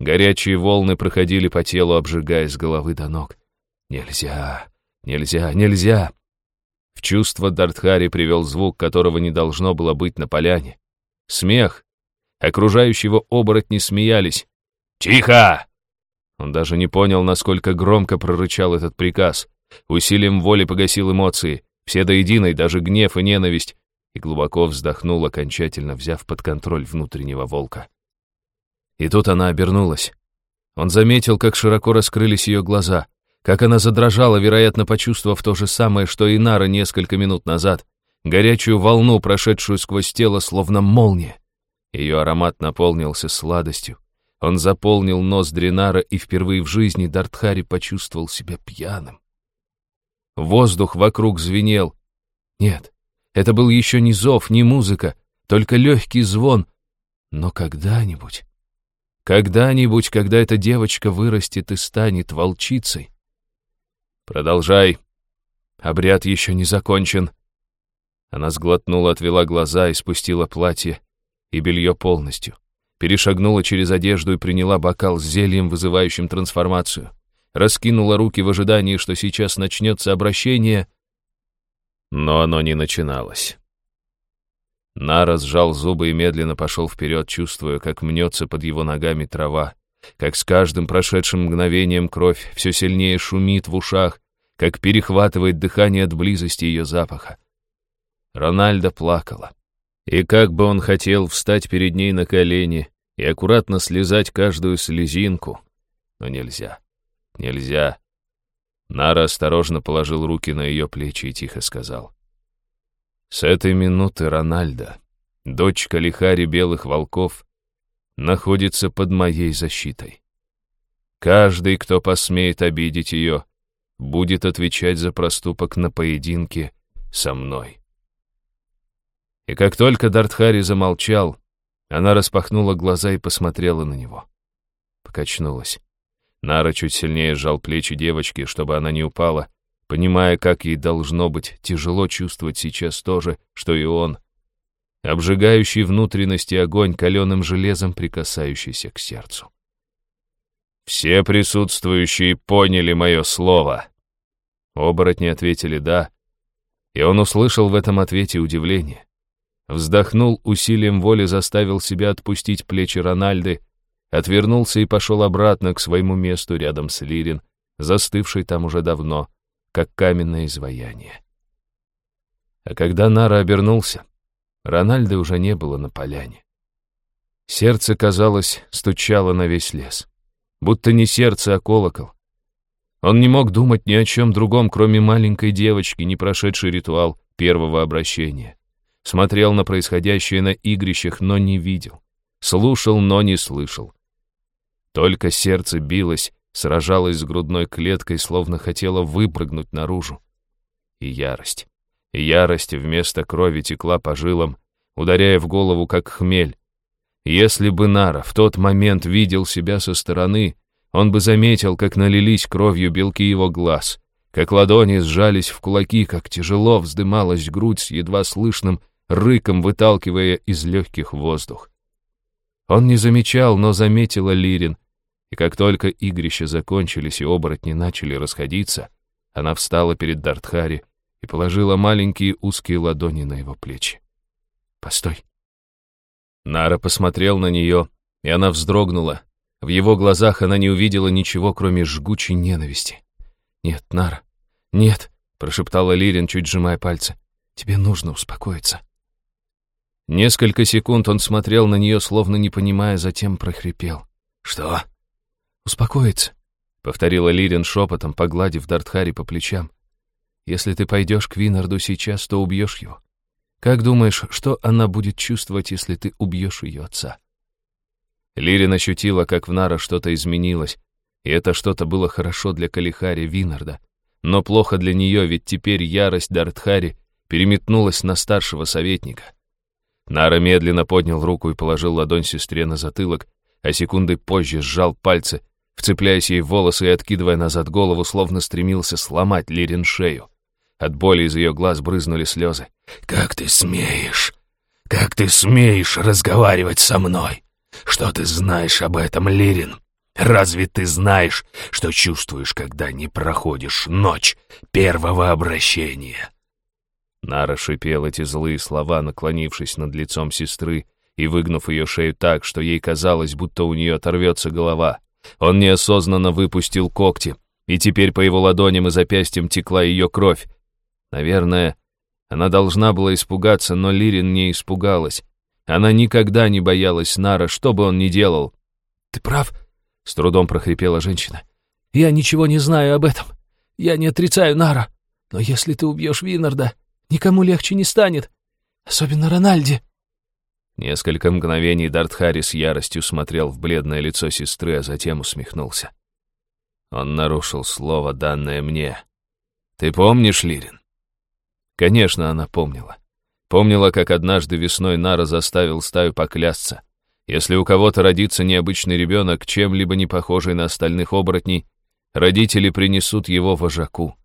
Горячие волны проходили по телу, обжигая с головы до ног. Нельзя, нельзя, нельзя. В чувство Дартхари привел звук, которого не должно было быть на поляне. Смех. Окружающего оборотни смеялись. «Тихо!» Он даже не понял, насколько громко прорычал этот приказ. Усилием воли погасил эмоции, все до единой, даже гнев и ненависть, и глубоко вздохнул, окончательно взяв под контроль внутреннего волка. И тут она обернулась. Он заметил, как широко раскрылись ее глаза, как она задрожала, вероятно, почувствовав то же самое, что и Нара несколько минут назад, горячую волну, прошедшую сквозь тело, словно молния. Ее аромат наполнился сладостью. Он заполнил нос Дринара, и впервые в жизни Дартхари почувствовал себя пьяным. Воздух вокруг звенел. Нет, это был еще не зов, не музыка, только легкий звон. Но когда-нибудь... Когда-нибудь, когда эта девочка вырастет и станет волчицей. Продолжай. Обряд еще не закончен. Она сглотнула, отвела глаза и спустила платье и белье полностью. Перешагнула через одежду и приняла бокал с зельем, вызывающим трансформацию. Раскинула руки в ожидании, что сейчас начнется обращение, но оно не начиналось. Нара сжал зубы и медленно пошел вперед, чувствуя, как мнется под его ногами трава, как с каждым прошедшим мгновением кровь все сильнее шумит в ушах, как перехватывает дыхание от близости ее запаха. Рональда плакала. И как бы он хотел встать перед ней на колени и аккуратно слезать каждую слезинку, но нельзя, нельзя. Нара осторожно положил руки на ее плечи и тихо сказал — с этой минуты Рональда, дочь Калихари Белых Волков, находится под моей защитой. Каждый, кто посмеет обидеть ее, будет отвечать за проступок на поединке со мной. И как только Дартхари замолчал, она распахнула глаза и посмотрела на него. Покачнулась. Нара чуть сильнее сжал плечи девочки, чтобы она не упала, понимая, как ей должно быть тяжело чувствовать сейчас то же, что и он. Обжигающий внутренности огонь каленым железом, прикасающийся к сердцу. Все присутствующие поняли мое слово. Оборотни ответили «да», и он услышал в этом ответе удивление. Вздохнул усилием воли, заставил себя отпустить плечи Рональды, отвернулся и пошел обратно к своему месту рядом с Лирин, застывшей там уже давно, как каменное изваяние. А когда Нара обернулся, Рональда уже не было на поляне. Сердце, казалось, стучало на весь лес. Будто не сердце, а колокол. Он не мог думать ни о чем другом, кроме маленькой девочки, не прошедшей ритуал первого обращения. Смотрел на происходящее на игрищах, но не видел. Слушал, но не слышал. Только сердце билось, сражалась с грудной клеткой, словно хотела выпрыгнуть наружу. И ярость. И ярость вместо крови текла по жилам, ударяя в голову, как хмель. Если бы Нара в тот момент видел себя со стороны, он бы заметил, как налились кровью белки его глаз, как ладони сжались в кулаки, как тяжело вздымалась грудь с едва слышным рыком, выталкивая из легких воздух. Он не замечал, но заметила Лирин, и как только игрища закончились и оборотни начали расходиться, она встала перед Дартхари и положила маленькие узкие ладони на его плечи. «Постой». Нара посмотрел на нее, и она вздрогнула. В его глазах она не увидела ничего, кроме жгучей ненависти. «Нет, Нара, нет», — прошептала Лирин, чуть сжимая пальцы. «Тебе нужно успокоиться». Несколько секунд он смотрел на нее, словно не понимая, затем прохрипел. «Что?» «Успокоиться», — повторила Лирин шепотом, погладив Дартхари по плечам. «Если ты пойдешь к Винарду сейчас, то убьешь его. Как думаешь, что она будет чувствовать, если ты убьешь ее отца?» Лирин ощутила, как в Нара что-то изменилось, и это что-то было хорошо для Калихари Винарда, но плохо для нее, ведь теперь ярость Дартхари переметнулась на старшего советника. Нара медленно поднял руку и положил ладонь сестре на затылок, а секунды позже сжал пальцы, вцепляясь ей в волосы и откидывая назад голову, словно стремился сломать Лирин шею. От боли из ее глаз брызнули слезы. «Как ты смеешь? Как ты смеешь разговаривать со мной? Что ты знаешь об этом, Лирин? Разве ты знаешь, что чувствуешь, когда не проходишь ночь первого обращения?» Нара шипел эти злые слова, наклонившись над лицом сестры и выгнув ее шею так, что ей казалось, будто у нее оторвется голова. Он неосознанно выпустил когти, и теперь по его ладоням и запястьям текла ее кровь. Наверное, она должна была испугаться, но Лирин не испугалась. Она никогда не боялась Нара, что бы он ни делал. «Ты прав», — с трудом прохрипела женщина. «Я ничего не знаю об этом. Я не отрицаю Нара. Но если ты убьешь Винарда, никому легче не станет. Особенно Рональде». Несколько мгновений Дартхари с яростью смотрел в бледное лицо сестры, а затем усмехнулся. Он нарушил слово, данное мне. «Ты помнишь, Лирин?» Конечно, она помнила. Помнила, как однажды весной Нара заставил стаю поклясться. Если у кого-то родится необычный ребенок, чем-либо не похожий на остальных оборотней, родители принесут его вожаку.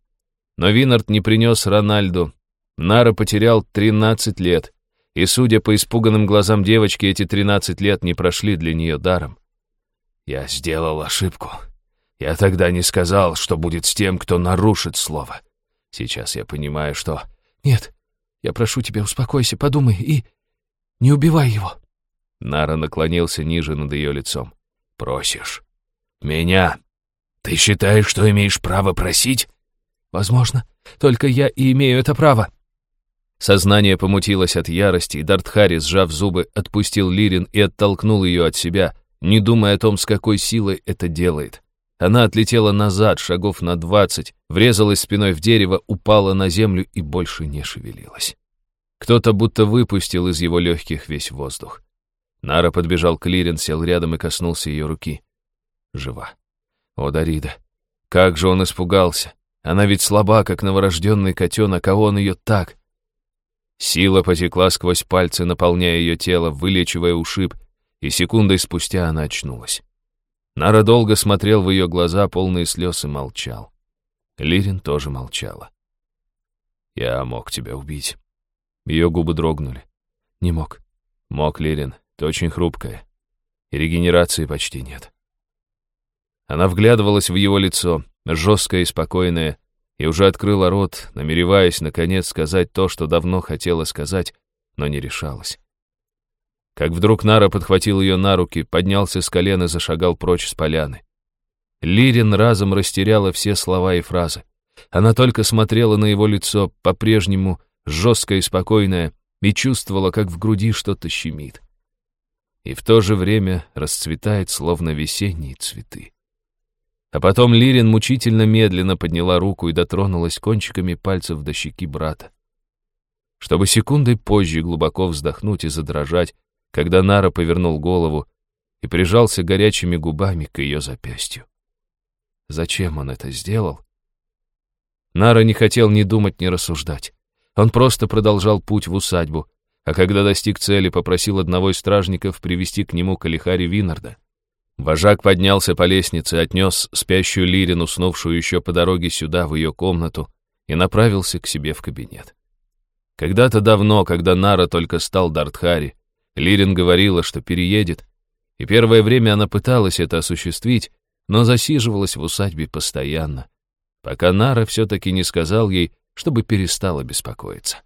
Но Винард не принес Рональду. Нара потерял 13 лет, и, судя по испуганным глазам девочки, эти 13 лет не прошли для нее даром. Я сделал ошибку. Я тогда не сказал, что будет с тем, кто нарушит слово. Сейчас я понимаю, что... Нет, я прошу тебя, успокойся, подумай и... Не убивай его. Нара наклонился ниже над ее лицом. Просишь? Меня? Ты считаешь, что имеешь право просить? Возможно, только я и имею это право. Сознание помутилось от ярости, и Дартхари, сжав зубы, отпустил Лирин и оттолкнул ее от себя, не думая о том, с какой силой это делает. Она отлетела назад, шагов на двадцать, врезалась спиной в дерево, упала на землю и больше не шевелилась. Кто-то будто выпустил из его легких весь воздух. Нара подбежал к Лирин, сел рядом и коснулся ее руки. Жива. О, Дарида. Как же он испугался. Она ведь слаба, как новорожденный котенок, а он ее так. Сила потекла сквозь пальцы, наполняя ее тело, вылечивая ушиб, и секундой спустя она очнулась. Нара долго смотрел в ее глаза, полные слез, и молчал. Лирин тоже молчала. «Я мог тебя убить». Ее губы дрогнули. «Не мог». «Мог, Лирин. Ты очень хрупкая. И регенерации почти нет». Она вглядывалась в его лицо, жесткое и спокойное, и уже открыла рот, намереваясь, наконец, сказать то, что давно хотела сказать, но не решалась как вдруг Нара подхватил ее на руки, поднялся с колен и зашагал прочь с поляны. Лирин разом растеряла все слова и фразы. Она только смотрела на его лицо, по-прежнему жесткое и спокойное, и чувствовала, как в груди что-то щемит. И в то же время расцветает, словно весенние цветы. А потом Лирин мучительно медленно подняла руку и дотронулась кончиками пальцев до щеки брата. Чтобы секундой позже глубоко вздохнуть и задрожать, когда Нара повернул голову и прижался горячими губами к ее запястью. Зачем он это сделал? Нара не хотел ни думать, ни рассуждать. Он просто продолжал путь в усадьбу, а когда достиг цели, попросил одного из стражников привести к нему Калихари Винарда. Вожак поднялся по лестнице, отнес спящую Лирин, уснувшую еще по дороге сюда, в ее комнату, и направился к себе в кабинет. Когда-то давно, когда Нара только стал Дартхари, Лирин говорила, что переедет, и первое время она пыталась это осуществить, но засиживалась в усадьбе постоянно, пока Нара все-таки не сказал ей, чтобы перестала беспокоиться.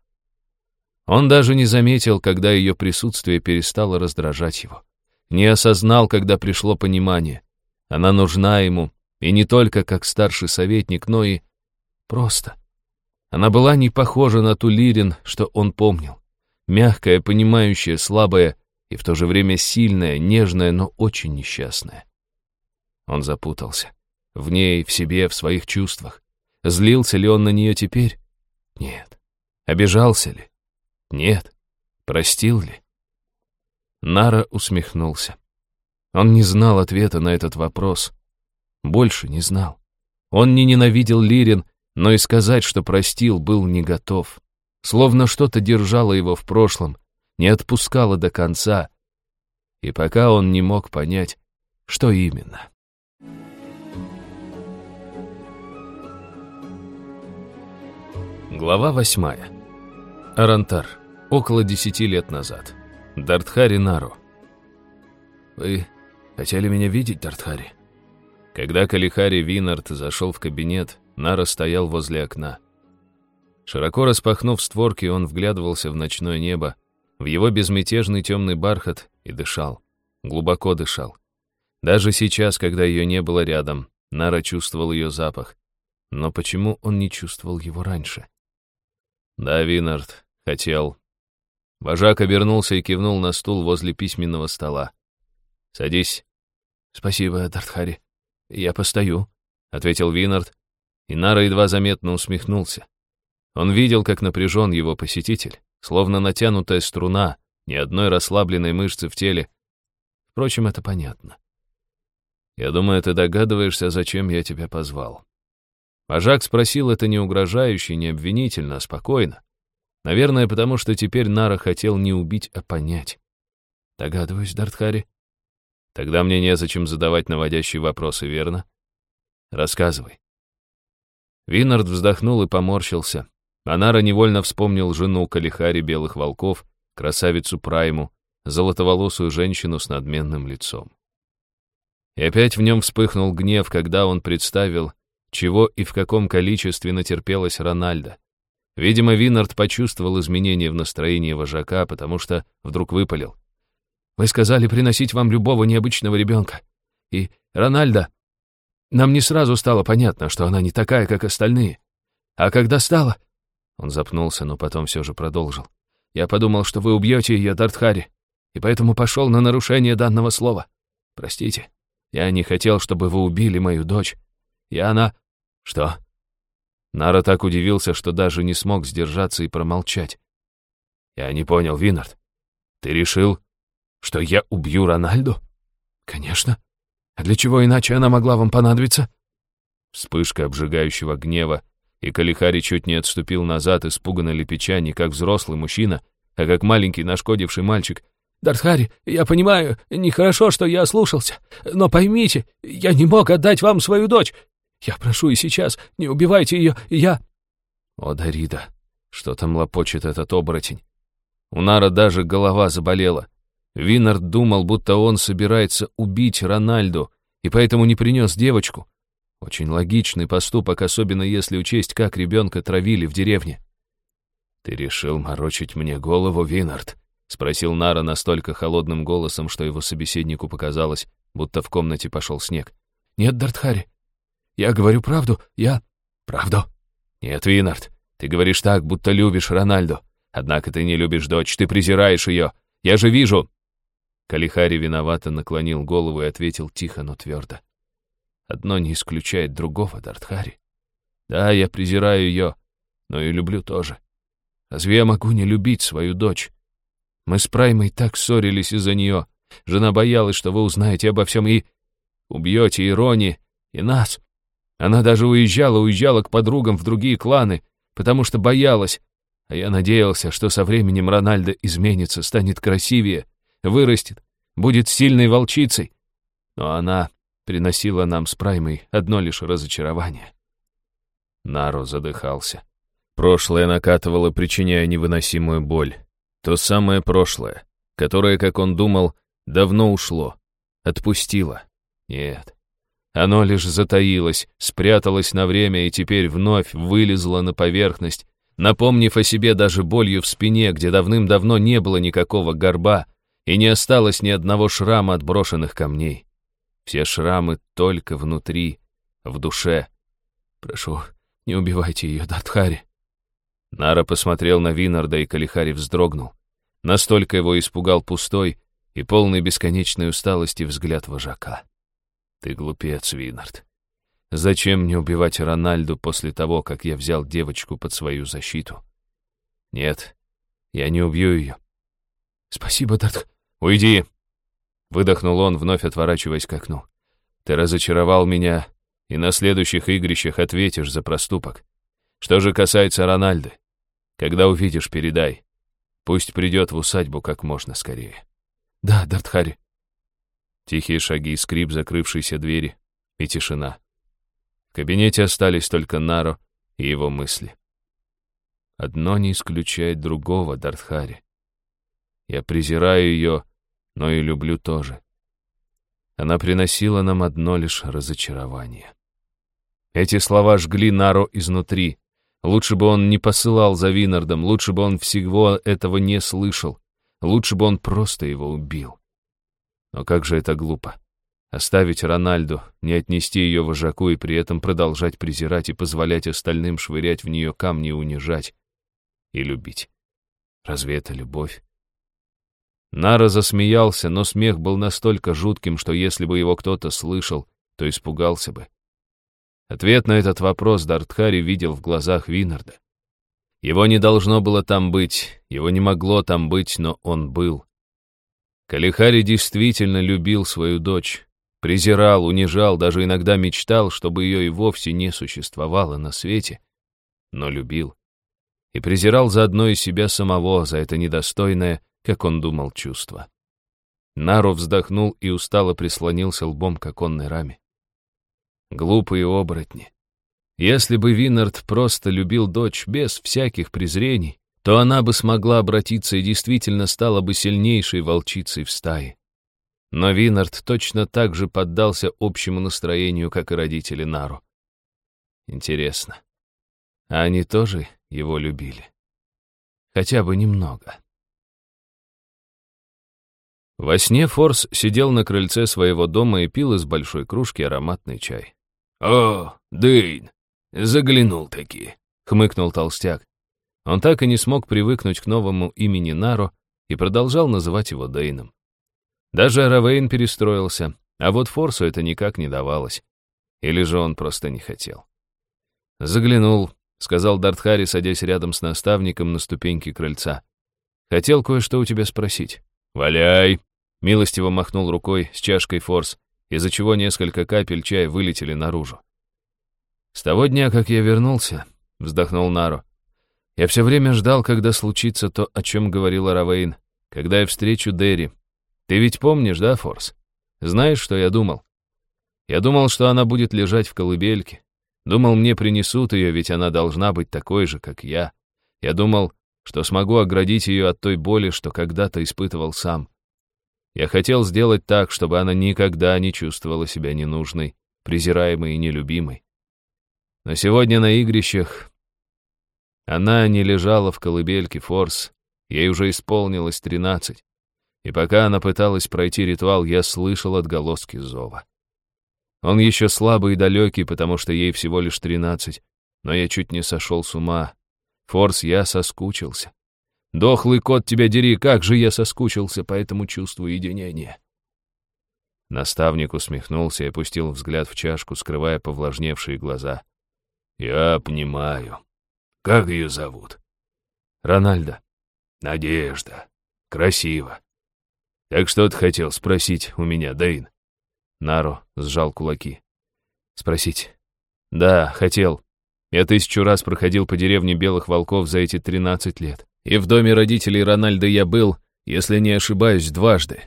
Он даже не заметил, когда ее присутствие перестало раздражать его. Не осознал, когда пришло понимание. Она нужна ему, и не только как старший советник, но и просто. Она была не похожа на ту Лирин, что он помнил. Мягкая, понимающая, слабая и в то же время сильная, нежная, но очень несчастная. Он запутался. В ней, в себе, в своих чувствах. Злился ли он на нее теперь? Нет. Обижался ли? Нет. Простил ли? Нара усмехнулся. Он не знал ответа на этот вопрос. Больше не знал. Он не ненавидел Лирин, но и сказать, что простил, был не готов. Словно что-то держало его в прошлом, не отпускало до конца. И пока он не мог понять, что именно. Глава восьмая. Арантар. Около десяти лет назад. Дартхари Нару. «Вы хотели меня видеть, Дартхари?» Когда Калихари Винард зашел в кабинет, Нара стоял возле окна. Широко распахнув створки, он вглядывался в ночное небо, в его безмятежный темный бархат и дышал. Глубоко дышал. Даже сейчас, когда ее не было рядом, Нара чувствовал ее запах. Но почему он не чувствовал его раньше? Да, Винард, хотел. Вожак обернулся и кивнул на стул возле письменного стола. «Садись». «Спасибо, Дартхари. Я постою», — ответил Винард, и Нара едва заметно усмехнулся. Он видел, как напряжен его посетитель, словно натянутая струна, ни одной расслабленной мышцы в теле. Впрочем, это понятно. «Я думаю, ты догадываешься, зачем я тебя позвал». Вожак спросил это не угрожающе, не обвинительно, а спокойно. Наверное, потому что теперь Нара хотел не убить, а понять. Догадываюсь, Дартхари. Тогда мне незачем задавать наводящие вопросы, верно? Рассказывай. Винард вздохнул и поморщился. А Нара невольно вспомнил жену Калихари Белых Волков, красавицу Прайму, золотоволосую женщину с надменным лицом. И опять в нем вспыхнул гнев, когда он представил, чего и в каком количестве натерпелась Рональда. Видимо, Винард почувствовал изменение в настроении вожака, потому что вдруг выпалил. «Вы сказали приносить вам любого необычного ребенка. И Рональда... Нам не сразу стало понятно, что она не такая, как остальные. А когда стало...» Он запнулся, но потом все же продолжил. «Я подумал, что вы убьете ее, Дартхари, и поэтому пошел на нарушение данного слова. Простите, я не хотел, чтобы вы убили мою дочь. И она...» «Что?» Нара так удивился, что даже не смог сдержаться и промолчать. «Я не понял, Винард. Ты решил, что я убью Рональду?» «Конечно. А для чего иначе она могла вам понадобиться?» Вспышка обжигающего гнева, и Калихари чуть не отступил назад, испуганно лепеча не как взрослый мужчина, а как маленький нашкодивший мальчик. «Дартхари, я понимаю, нехорошо, что я ослушался, но поймите, я не мог отдать вам свою дочь. Я прошу и сейчас, не убивайте ее, я...» О, Дарида, что там лопочет этот оборотень? У Нара даже голова заболела. Винард думал, будто он собирается убить Рональду, и поэтому не принес девочку. Очень логичный поступок, особенно если учесть, как ребенка травили в деревне. «Ты решил морочить мне голову, Винард?» — спросил Нара настолько холодным голосом, что его собеседнику показалось, будто в комнате пошел снег. «Нет, Дартхари, я говорю правду, я... Правду? Нет, Винард, ты говоришь так, будто любишь Рональду. Однако ты не любишь дочь, ты презираешь ее. Я же вижу. Калихари виновато наклонил голову и ответил тихо, но твердо. Одно не исключает другого, Дартхари. Да, я презираю ее, но и люблю тоже. Разве я могу не любить свою дочь? Мы с Праймой так ссорились из-за нее. Жена боялась, что вы узнаете обо всем и убьете и Рони, и нас. Она даже уезжала, уезжала к подругам в другие кланы, потому что боялась. А я надеялся, что со временем Рональдо изменится, станет красивее, вырастет, будет сильной волчицей. Но она приносила нам с Праймой одно лишь разочарование. Наро задыхался. Прошлое накатывало, причиняя невыносимую боль. То самое прошлое, которое, как он думал, давно ушло, отпустило. Нет, оно лишь затаилось, спряталось на время и теперь вновь вылезло на поверхность, напомнив о себе даже болью в спине, где давным-давно не было никакого горба и не осталось ни одного шрама от брошенных камней. Все шрамы только внутри, в душе. «Прошу, не убивайте ее, Датхари». Нара посмотрел на Винарда, и Калихари вздрогнул. Настолько его испугал пустой и полный бесконечной усталости взгляд вожака. Ты глупец, Винард. Зачем мне убивать Рональду после того, как я взял девочку под свою защиту? Нет, я не убью ее. Спасибо, Дат. Уйди! Выдохнул он, вновь отворачиваясь к окну. Ты разочаровал меня, и на следующих игрищах ответишь за проступок. Что же касается Рональды, когда увидишь, передай. Пусть придет в усадьбу как можно скорее. Да, Дартхари. Тихие шаги, скрип закрывшейся двери и тишина. В кабинете остались только Наро и его мысли. Одно не исключает другого, Дартхари. Я презираю ее, но и люблю тоже. она приносила нам одно лишь разочарование. Эти слова жгли Наро изнутри. Лучше бы он не посылал за Винардом, лучше бы он всего этого не слышал, лучше бы он просто его убил. Но как же это глупо. Оставить Рональду, не отнести ее вожаку и при этом продолжать презирать и позволять остальным швырять в нее камни и унижать. И любить. Разве это любовь? Нара засмеялся, но смех был настолько жутким, что если бы его кто-то слышал, то испугался бы. Ответ на этот вопрос Дартхари видел в глазах Винарда. Его не должно было там быть, его не могло там быть, но он был. Калихари действительно любил свою дочь, презирал, унижал, даже иногда мечтал, чтобы ее и вовсе не существовало на свете, но любил. И презирал заодно и себя самого за это недостойное, как он думал, чувство. Нару вздохнул и устало прислонился лбом к оконной раме. Глупые оборотни. Если бы Винард просто любил дочь без всяких презрений, то она бы смогла обратиться и действительно стала бы сильнейшей волчицей в стае. Но Винард точно так же поддался общему настроению, как и родители Нару. Интересно, а они тоже его любили? Хотя бы немного. Во сне Форс сидел на крыльце своего дома и пил из большой кружки ароматный чай. «О, Дэйн, заглянул-таки», — хмыкнул толстяк. Он так и не смог привыкнуть к новому имени Наро и продолжал называть его Дэйном. Даже Равейн перестроился, а вот Форсу это никак не давалось. Или же он просто не хотел. «Заглянул», — сказал Дартхари, садясь рядом с наставником на ступеньке крыльца. «Хотел кое-что у тебя спросить». «Валяй!» — милостиво махнул рукой с чашкой Форс из-за чего несколько капель чая вылетели наружу. «С того дня, как я вернулся», — вздохнул Наро, «я все время ждал, когда случится то, о чем говорила Равейн, когда я встречу Дерри. Ты ведь помнишь, да, Форс? Знаешь, что я думал? Я думал, что она будет лежать в колыбельке. Думал, мне принесут ее, ведь она должна быть такой же, как я. Я думал, что смогу оградить ее от той боли, что когда-то испытывал сам. Я хотел сделать так, чтобы она никогда не чувствовала себя ненужной, презираемой и нелюбимой. Но сегодня на игрищах она не лежала в колыбельке Форс, ей уже исполнилось тринадцать. И пока она пыталась пройти ритуал, я слышал отголоски зова. Он еще слабый и далекий, потому что ей всего лишь тринадцать, но я чуть не сошел с ума. Форс, я соскучился. Дохлый кот тебя дери, как же я соскучился по этому чувству единения. Наставник усмехнулся и опустил взгляд в чашку, скрывая повлажневшие глаза. «Я понимаю. Как ее зовут?» «Рональдо». «Надежда. Красиво. Так что ты хотел спросить у меня, Дэйн?» Наро сжал кулаки. «Спросить?» «Да, хотел. Я тысячу раз проходил по деревне Белых Волков за эти тринадцать лет. И в доме родителей Рональда я был, если не ошибаюсь, дважды.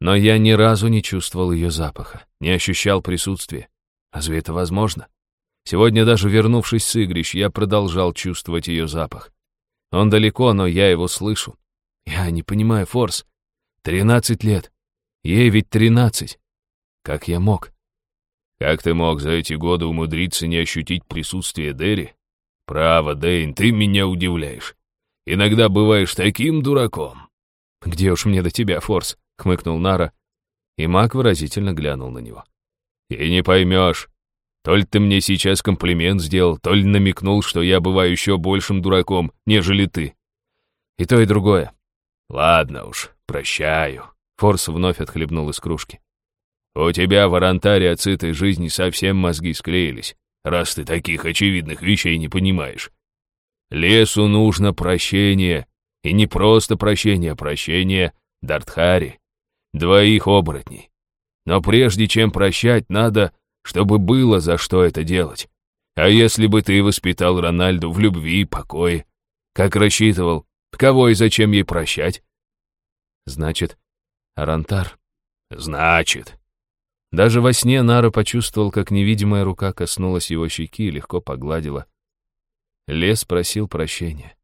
Но я ни разу не чувствовал ее запаха, не ощущал присутствия. Разве это возможно? Сегодня даже вернувшись с игрищ, я продолжал чувствовать ее запах. Он далеко, но я его слышу. Я не понимаю, Форс. Тринадцать лет. Ей ведь тринадцать. Как я мог? Как ты мог за эти годы умудриться не ощутить присутствие Дерри? Право, Дэйн, ты меня удивляешь. Иногда бываешь таким дураком». «Где уж мне до тебя, Форс?» — хмыкнул Нара, и маг выразительно глянул на него. «И не поймешь. То ли ты мне сейчас комплимент сделал, то ли намекнул, что я бываю еще большим дураком, нежели ты». «И то, и другое». «Ладно уж, прощаю». Форс вновь отхлебнул из кружки. «У тебя в Арантаре от сытой жизни совсем мозги склеились, раз ты таких очевидных вещей не понимаешь. Лесу нужно прощение. И не просто прощение, а прощение Дартхари. Двоих оборотней. Но прежде чем прощать, надо, чтобы было за что это делать. А если бы ты воспитал Рональду в любви и покое, как рассчитывал, кого и зачем ей прощать? Значит, Арантар. Значит. Даже во сне Нара почувствовал, как невидимая рука коснулась его щеки и легко погладила. Лес просил прощения.